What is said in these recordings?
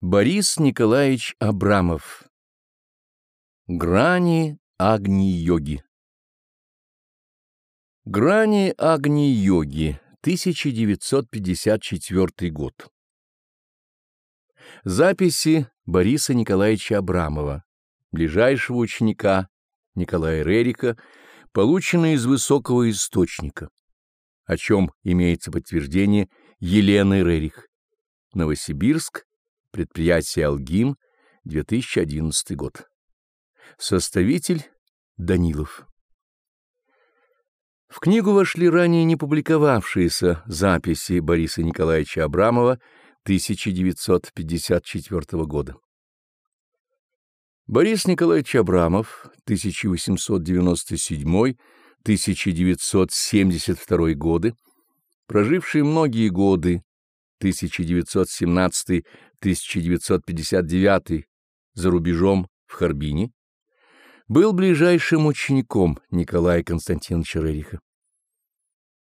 Борис Николаевич Абрамов Грани Агни-йоги Грани Агни-йоги, 1954 год. Записи Бориса Николаевича Абрамова, ближайшего ученика Николая Рерика, полученные из высокого источника, о чем имеется подтверждение Елены Рерих. Новосибирск, Предприятие «Алгим», 2011 год. Составитель Данилов. В книгу вошли ранее не публиковавшиеся записи Бориса Николаевича Абрамова 1954 года. Борис Николаевич Абрамов 1897-1972 годы, проживший многие годы 1917-1959 за рубежом в Харбине, был ближайшим учеником Николая Константиновича Рериха.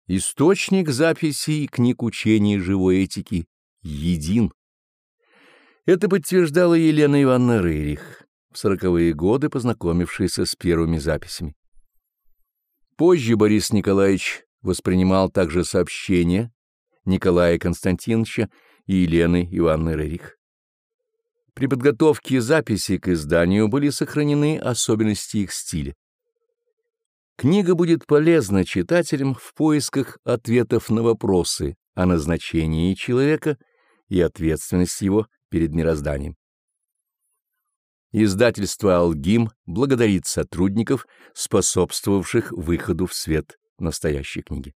Источник записей книг учения живой этики един. Это подтверждала Елена Ивановна Рерих, в сороковые годы познакомившаяся с первыми записями. Позже Борис Николаевич воспринимал также сообщения Николая Константиновича и Елены Ивановны Рерих. При подготовке записи к изданию были сохранены особенности их стиля. Книга будет полезна читателям в поисках ответов на вопросы о назначении человека и ответственности его перед мирозданием. Издательство «Алгим» благодарит сотрудников, способствовавших выходу в свет настоящей книги.